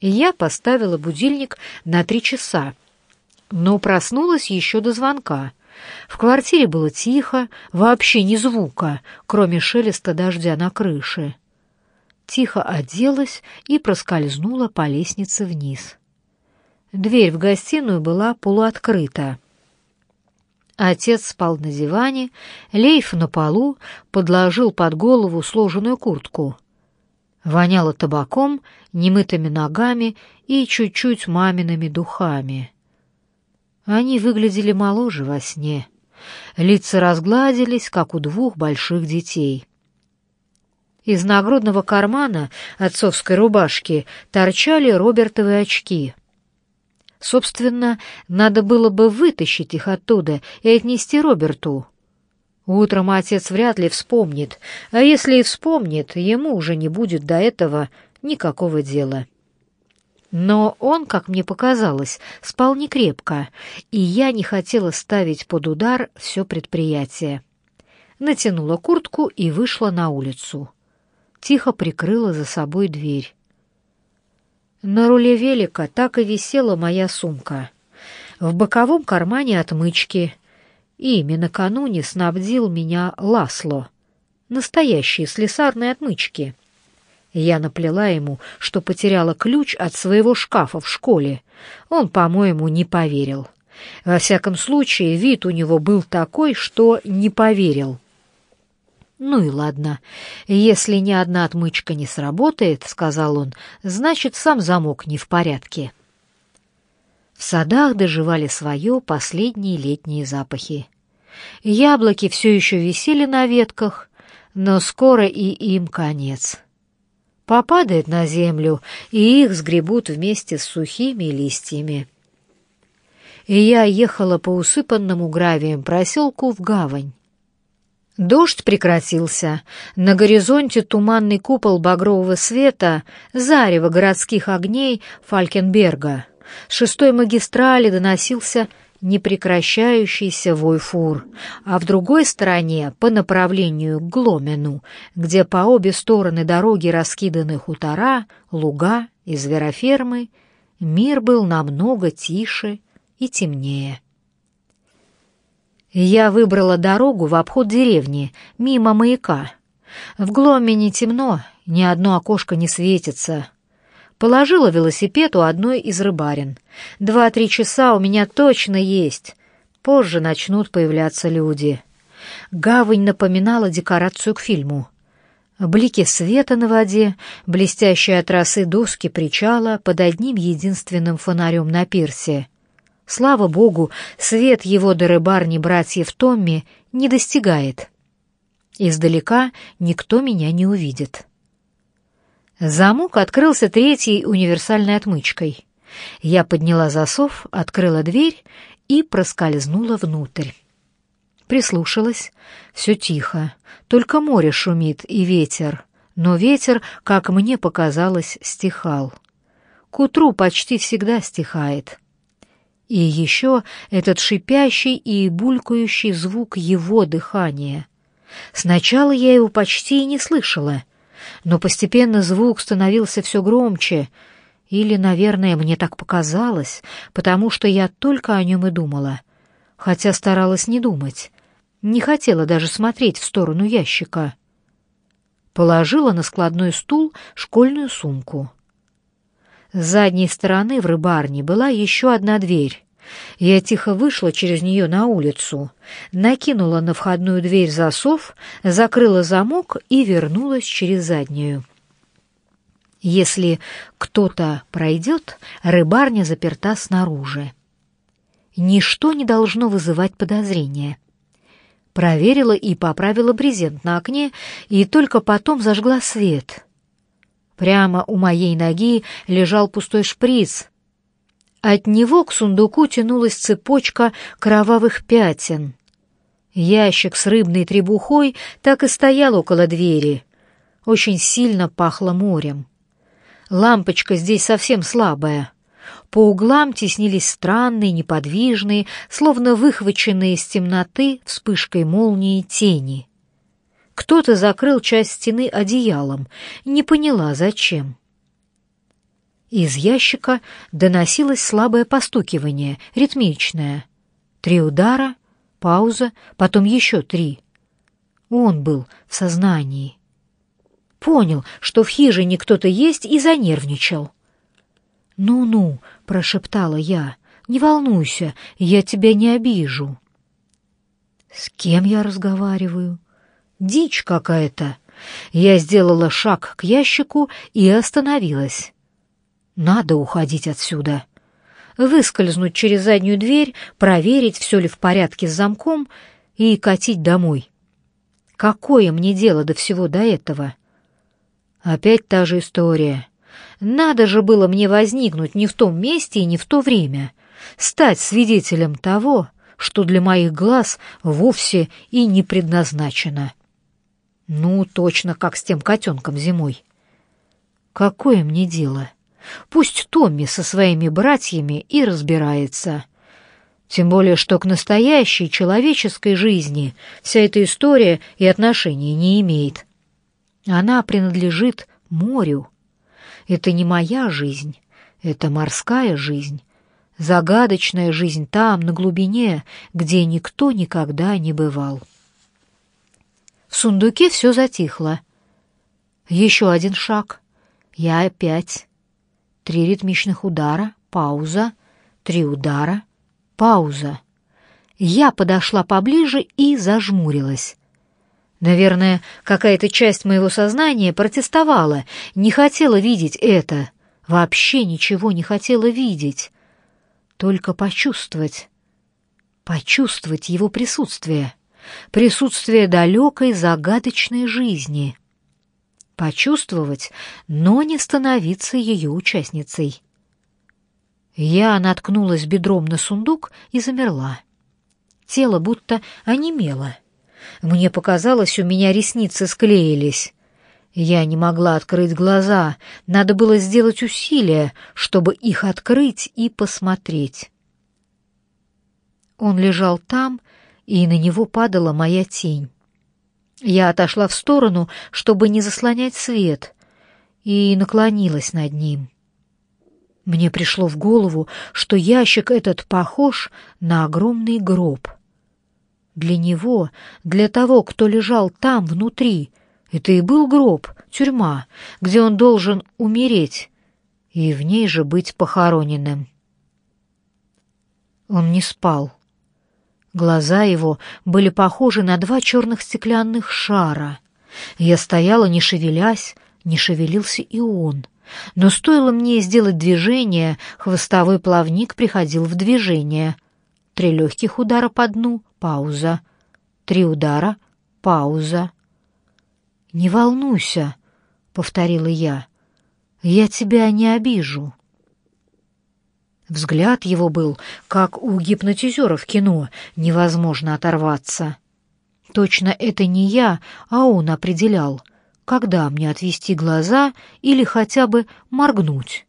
Я поставила будильник на три часа, но проснулась еще до звонка. В квартире было тихо, вообще ни звука, кроме шелеста дождя на крыше. Тихо оделась и проскользнула по лестнице вниз. Дверь в гостиную была полуоткрыта. Отец спал на диване, Лейф на полу подложил под голову сложенную куртку. Воняло табаком, немытыми ногами и чуть-чуть мамиными духами. Они выглядели моложе во сне. Лица разгладились, как у двух больших детей. Из нагрудного кармана отцовской рубашки торчали Робертовы очки. Собственно, надо было бы вытащить их оттуда и отнести Роберту. Утром отец вряд ли вспомнит, а если и вспомнит, ему уже не будет до этого никакого дела. Но он, как мне показалось, спал некрепко, и я не хотела ставить под удар все предприятие. Натянула куртку и вышла на улицу. Тихо прикрыла за собой дверь. На руле велика так и висела моя сумка. В боковом кармане отмычки. Ими накануне снабдил меня Ласло. Настоящие слесарные отмычки. Я наплела ему, что потеряла ключ от своего шкафа в школе. Он, по-моему, не поверил. Во всяком случае, вид у него был такой, что не поверил. «Ну и ладно. Если ни одна отмычка не сработает, — сказал он, — значит, сам замок не в порядке». В садах доживали свое последние летние запахи. Яблоки все еще висели на ветках, но скоро и им конец. Попадает на землю, и их сгребут вместе с сухими листьями. И я ехала по усыпанному гравием проселку в гавань. Дождь прекратился. На горизонте туманный купол багрового света, зарево городских огней Фалькенберга. Шестой магистрали доносился непрекращающийся вой фур, а в другой стороне, по направлению к Гломену, где по обе стороны дороги раскиданы хутора, луга и зверофермы, мир был намного тише и темнее. Я выбрала дорогу в обход деревни, мимо маяка. В Гломене темно, ни одно окошко не светится. Положила велосипед у одной из рыбарин. Два-три часа у меня точно есть. Позже начнут появляться люди. Гавань напоминала декорацию к фильму. Блики света на воде, блестящие от росы доски причала под одним единственным фонарем на пирсе — Слава богу, свет его до рыбарни братьев Томми не достигает. Издалека никто меня не увидит. Замок открылся третьей универсальной отмычкой. Я подняла засов, открыла дверь и проскользнула внутрь. Прислушалась. Все тихо. Только море шумит и ветер. Но ветер, как мне показалось, стихал. К утру почти всегда стихает. И еще этот шипящий и булькающий звук его дыхания. Сначала я его почти и не слышала, но постепенно звук становился все громче, или, наверное, мне так показалось, потому что я только о нем и думала, хотя старалась не думать, не хотела даже смотреть в сторону ящика. Положила на складной стул школьную сумку. С задней стороны в рыбарне была еще одна дверь. Я тихо вышла через нее на улицу, накинула на входную дверь засов, закрыла замок и вернулась через заднюю. Если кто-то пройдет, рыбарня заперта снаружи. Ничто не должно вызывать подозрения. Проверила и поправила брезент на окне, и только потом зажгла свет — Прямо у моей ноги лежал пустой шприц. От него к сундуку тянулась цепочка кровавых пятен. Ящик с рыбной требухой так и стоял около двери. Очень сильно пахло морем. Лампочка здесь совсем слабая. По углам теснились странные, неподвижные, словно выхваченные из темноты вспышкой молнии тени. Кто-то закрыл часть стены одеялом, не поняла, зачем. Из ящика доносилось слабое постукивание, ритмичное. Три удара, пауза, потом еще три. Он был в сознании. Понял, что в хижине кто-то есть, и занервничал. «Ну-ну», — прошептала я, — «не волнуйся, я тебя не обижу». «С кем я разговариваю?» «Дичь какая-то». Я сделала шаг к ящику и остановилась. «Надо уходить отсюда» выскользнуть через заднюю дверь, проверить, все ли в порядке с замком и катить домой. Какое мне дело до всего до этого? Опять та же история. Надо же было мне возникнуть не в том месте и не в то время, стать свидетелем того, что для моих глаз вовсе и не предназначено. Ну, точно как с тем котенком зимой. Какое мне дело? Пусть Томми со своими братьями и разбирается. Тем более, что к настоящей человеческой жизни вся эта история и отношения не имеет. Она принадлежит морю. Это не моя жизнь, это морская жизнь, загадочная жизнь там, на глубине, где никто никогда не бывал. В сундуке все затихло. Еще один шаг. Я опять. Три ритмичных удара, пауза, три удара, пауза. Я подошла поближе и зажмурилась. Наверное, какая-то часть моего сознания протестовала, не хотела видеть это, вообще ничего не хотела видеть, только почувствовать, почувствовать его присутствие, присутствие далекой загадочной жизни, почувствовать, но не становиться ее участницей. Я наткнулась бедром на сундук и замерла. Тело будто онемело. Мне показалось, у меня ресницы склеились. Я не могла открыть глаза, надо было сделать усилие, чтобы их открыть и посмотреть. Он лежал там, и на него падала моя тень. Я отошла в сторону, чтобы не заслонять свет, и наклонилась над ним. Мне пришло в голову, что ящик этот похож на огромный гроб — для него, для того, кто лежал там, внутри, это и был гроб, тюрьма, где он должен умереть и в ней же быть похороненным. Он не спал. Глаза его были похожи на два черных стеклянных шара. Я стояла, не шевелясь, не шевелился и он. Но стоило мне сделать движение, хвостовой плавник приходил в движение. Три легких удара по дну, Пауза. Три удара. Пауза. «Не волнуйся», — повторила я. «Я тебя не обижу». Взгляд его был, как у гипнотизера в кино, невозможно оторваться. Точно это не я, а он определял, когда мне отвести глаза или хотя бы моргнуть.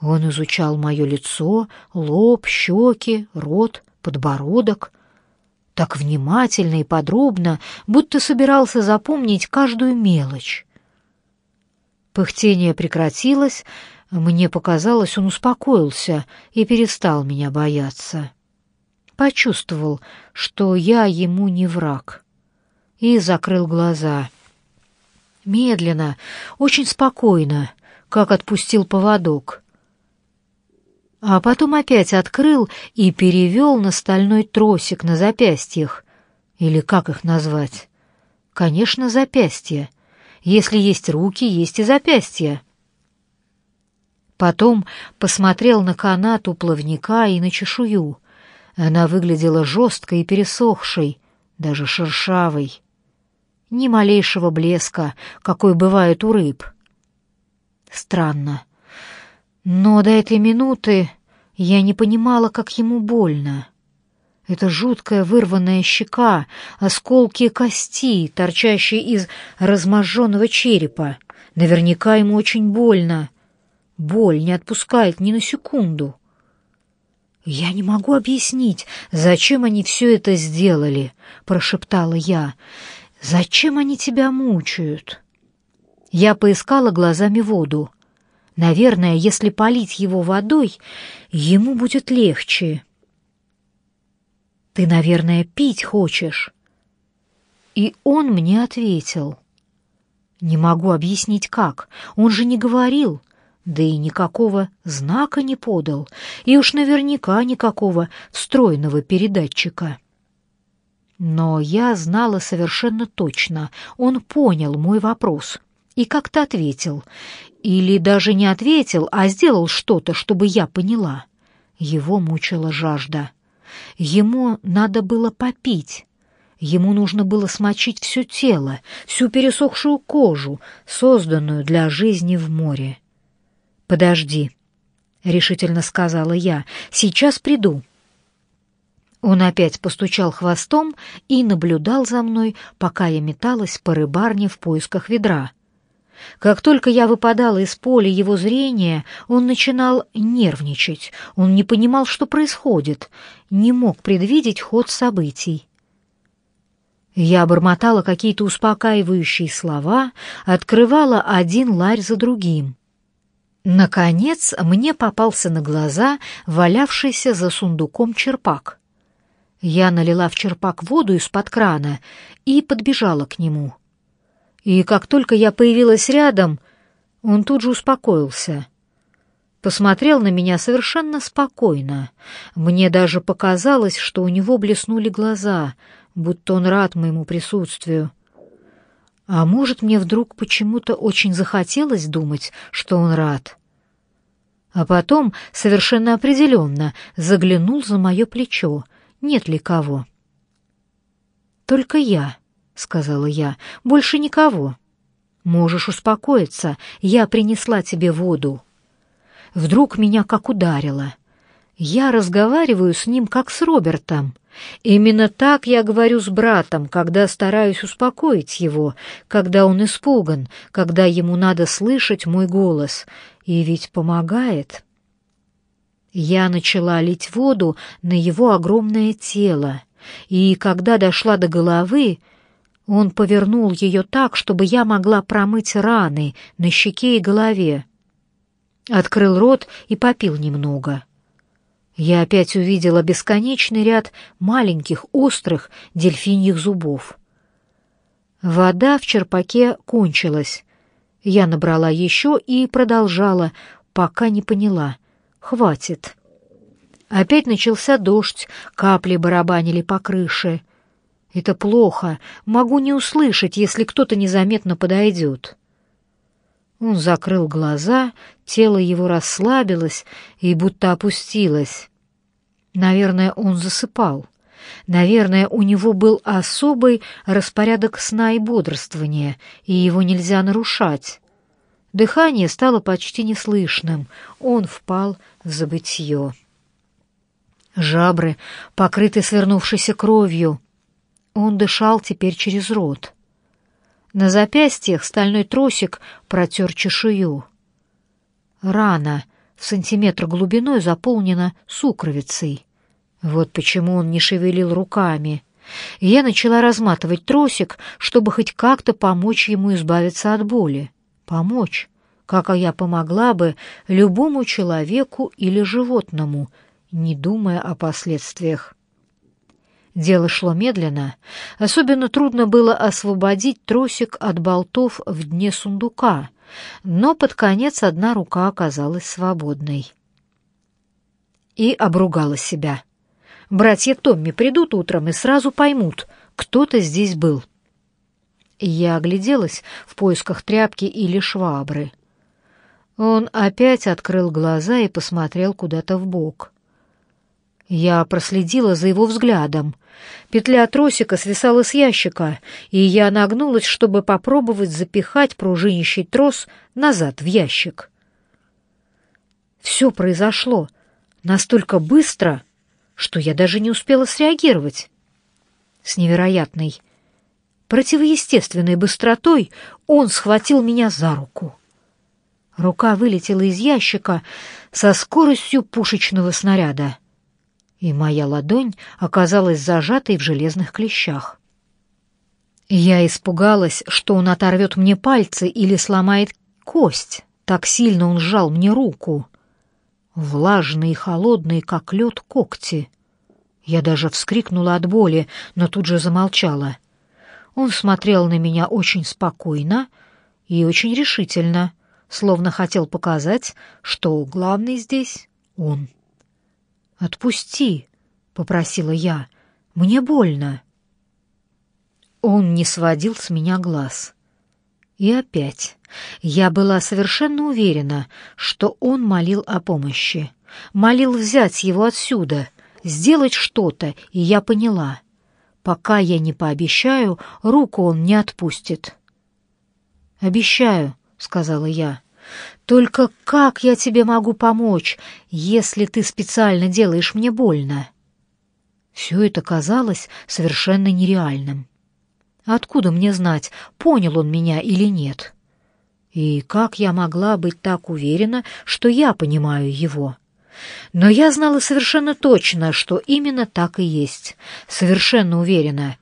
Он изучал мое лицо, лоб, щеки, рот, подбородок, так внимательно и подробно, будто собирался запомнить каждую мелочь. Пыхтение прекратилось, мне показалось, он успокоился и перестал меня бояться. Почувствовал, что я ему не враг, и закрыл глаза. Медленно, очень спокойно, как отпустил поводок а потом опять открыл и перевел на стальной тросик на запястьях. Или как их назвать? Конечно, запястья. Если есть руки, есть и запястья. Потом посмотрел на канат у плавника и на чешую. Она выглядела жесткой и пересохшей, даже шершавой. Ни малейшего блеска, какой бывает у рыб. Странно. Но до этой минуты я не понимала, как ему больно. Это жуткая вырванная щека, осколки кости, торчащие из разможженного черепа. Наверняка ему очень больно. Боль не отпускает ни на секунду. «Я не могу объяснить, зачем они все это сделали», — прошептала я. «Зачем они тебя мучают?» Я поискала глазами воду. Наверное, если полить его водой, ему будет легче. «Ты, наверное, пить хочешь?» И он мне ответил. «Не могу объяснить, как. Он же не говорил, да и никакого знака не подал, и уж наверняка никакого встроенного передатчика». Но я знала совершенно точно, он понял мой вопрос и как-то ответил. Или даже не ответил, а сделал что-то, чтобы я поняла. Его мучила жажда. Ему надо было попить. Ему нужно было смочить все тело, всю пересохшую кожу, созданную для жизни в море. «Подожди», — решительно сказала я, — «сейчас приду». Он опять постучал хвостом и наблюдал за мной, пока я металась по рыбарне в поисках ведра. Как только я выпадала из поля его зрения, он начинал нервничать. Он не понимал, что происходит, не мог предвидеть ход событий. Я бормотала какие-то успокаивающие слова, открывала один ларь за другим. Наконец мне попался на глаза валявшийся за сундуком черпак. Я налила в черпак воду из-под крана и подбежала к нему. И как только я появилась рядом, он тут же успокоился. Посмотрел на меня совершенно спокойно. Мне даже показалось, что у него блеснули глаза, будто он рад моему присутствию. А может, мне вдруг почему-то очень захотелось думать, что он рад. А потом, совершенно определенно, заглянул за мое плечо — нет ли кого. «Только я», — сказала я, — «больше никого. Можешь успокоиться, я принесла тебе воду». Вдруг меня как ударило. Я разговариваю с ним, как с Робертом. Именно так я говорю с братом, когда стараюсь успокоить его, когда он испуган, когда ему надо слышать мой голос. И ведь помогает. Я начала лить воду на его огромное тело, и когда дошла до головы, он повернул ее так, чтобы я могла промыть раны на щеке и голове. Открыл рот и попил немного. Я опять увидела бесконечный ряд маленьких острых дельфиньих зубов. Вода в черпаке кончилась. Я набрала еще и продолжала, пока не поняла — Хватит. Опять начался дождь, капли барабанили по крыше. Это плохо, могу не услышать, если кто-то незаметно подойдет. Он закрыл глаза, тело его расслабилось и будто опустилось. Наверное, он засыпал. Наверное, у него был особый распорядок сна и бодрствования, и его нельзя нарушать. Дыхание стало почти неслышным, он впал в забытье. Жабры покрыты свернувшейся кровью. Он дышал теперь через рот. На запястьях стальной тросик протер чешую. Рана сантиметр глубиной заполнена сукровицей. Вот почему он не шевелил руками. я начала разматывать тросик, чтобы хоть как-то помочь ему избавиться от боли помочь, как я помогла бы любому человеку или животному, не думая о последствиях. Дело шло медленно. Особенно трудно было освободить тросик от болтов в дне сундука, но под конец одна рука оказалась свободной. И обругала себя. Братья Томми придут утром и сразу поймут, кто-то здесь был. Я огляделась в поисках тряпки или швабры. Он опять открыл глаза и посмотрел куда-то в бок. Я проследила за его взглядом. Петля тросика свисала с ящика, и я нагнулась, чтобы попробовать запихать пружинищий трос назад в ящик. Все произошло настолько быстро, что я даже не успела среагировать. С невероятной Противоестественной быстротой он схватил меня за руку. Рука вылетела из ящика со скоростью пушечного снаряда, и моя ладонь оказалась зажатой в железных клещах. Я испугалась, что он оторвет мне пальцы или сломает кость, Так сильно он сжал мне руку. Влажные и холодные, как лед, когти. Я даже вскрикнула от боли, но тут же замолчала. Он смотрел на меня очень спокойно и очень решительно, словно хотел показать, что главный здесь он. «Отпусти», — попросила я, — «мне больно». Он не сводил с меня глаз. И опять я была совершенно уверена, что он молил о помощи. Молил взять его отсюда, сделать что-то, и я поняла. Пока я не пообещаю, руку он не отпустит. «Обещаю», — сказала я. «Только как я тебе могу помочь, если ты специально делаешь мне больно?» Все это казалось совершенно нереальным. Откуда мне знать, понял он меня или нет? И как я могла быть так уверена, что я понимаю его? Но я знала совершенно точно, что именно так и есть. Совершенно уверена.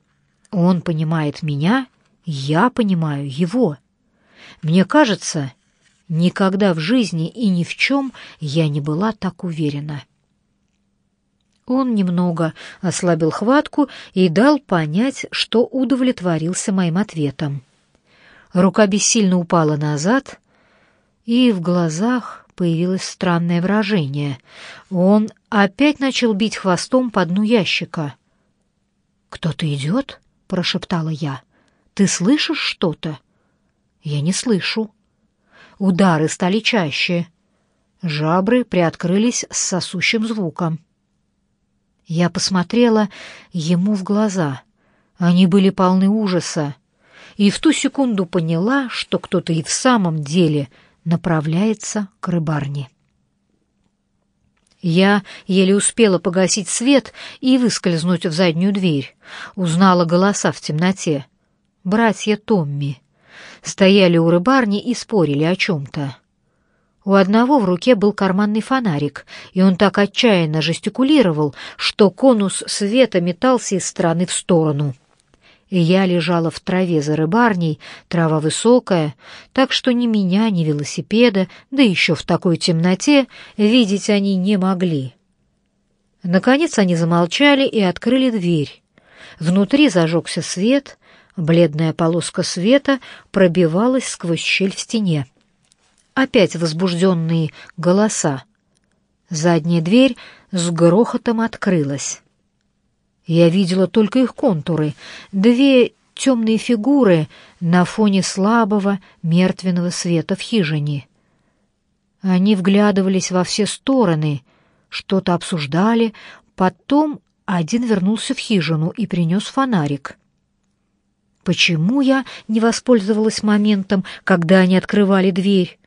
Он понимает меня, я понимаю его. Мне кажется, никогда в жизни и ни в чем я не была так уверена. Он немного ослабил хватку и дал понять, что удовлетворился моим ответом. Рука бессильно упала назад, и в глазах появилось странное выражение. Он опять начал бить хвостом по дну ящика. «Кто-то идет?» — прошептала я. «Ты слышишь что-то?» «Я не слышу». Удары стали чаще. Жабры приоткрылись с сосущим звуком. Я посмотрела ему в глаза. Они были полны ужаса, и в ту секунду поняла, что кто-то и в самом деле направляется к рыбарне. Я еле успела погасить свет и выскользнуть в заднюю дверь. Узнала голоса в темноте. Братья Томми. Стояли у рыбарни и спорили о чем-то. У одного в руке был карманный фонарик, и он так отчаянно жестикулировал, что конус света метался из стороны в сторону. И я лежала в траве за рыбарней, трава высокая, так что ни меня, ни велосипеда, да еще в такой темноте, видеть они не могли. Наконец они замолчали и открыли дверь. Внутри зажегся свет, бледная полоска света пробивалась сквозь щель в стене. Опять возбужденные голоса. Задняя дверь с грохотом открылась. Я видела только их контуры, две темные фигуры на фоне слабого мертвенного света в хижине. Они вглядывались во все стороны, что-то обсуждали, потом один вернулся в хижину и принес фонарик. Почему я не воспользовалась моментом, когда они открывали дверь?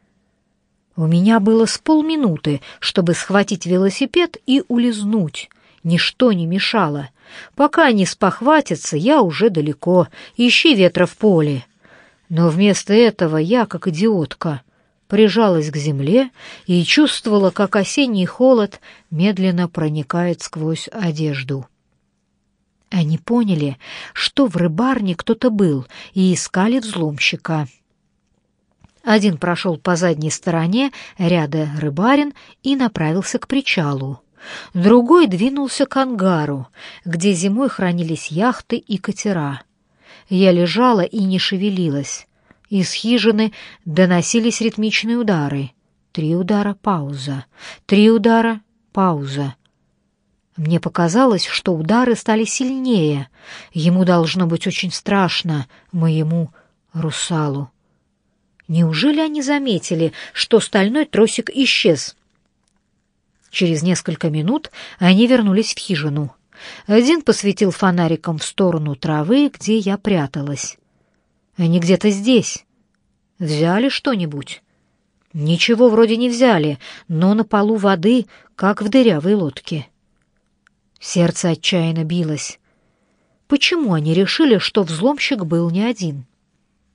У меня было с полминуты, чтобы схватить велосипед и улизнуть. Ничто не мешало. Пока они спохватятся, я уже далеко. Ищи ветра в поле. Но вместо этого я, как идиотка, прижалась к земле и чувствовала, как осенний холод медленно проникает сквозь одежду. Они поняли, что в рыбарне кто-то был, и искали взломщика. Один прошел по задней стороне ряда рыбарин и направился к причалу. Другой двинулся к ангару, где зимой хранились яхты и катера. Я лежала и не шевелилась. Из хижины доносились ритмичные удары. Три удара — пауза. Три удара — пауза. Мне показалось, что удары стали сильнее. Ему должно быть очень страшно, моему русалу. Неужели они заметили, что стальной тросик исчез? Через несколько минут они вернулись в хижину. Один посветил фонариком в сторону травы, где я пряталась. Они где-то здесь. Взяли что-нибудь? Ничего вроде не взяли, но на полу воды, как в дырявой лодке. Сердце отчаянно билось. Почему они решили, что взломщик был не один?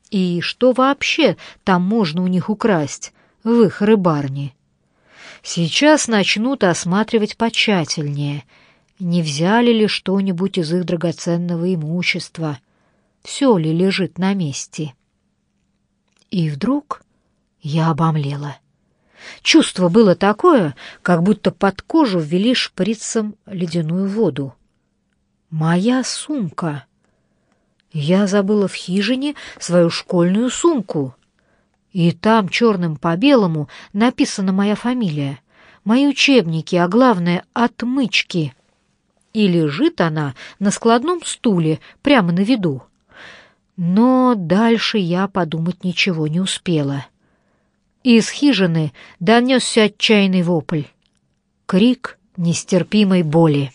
И что вообще там можно у них украсть, в их рыбарне? Сейчас начнут осматривать потщательнее, не взяли ли что-нибудь из их драгоценного имущества, все ли лежит на месте. И вдруг Я обомлела. Чувство было такое, как будто под кожу ввели шприцем ледяную воду. Моя сумка. Я забыла в хижине свою школьную сумку. И там черным по белому написана моя фамилия, мои учебники, а главное — отмычки. И лежит она на складном стуле прямо на виду. Но дальше я подумать ничего не успела. Из хижины донесся отчаянный вопль. Крик нестерпимой боли.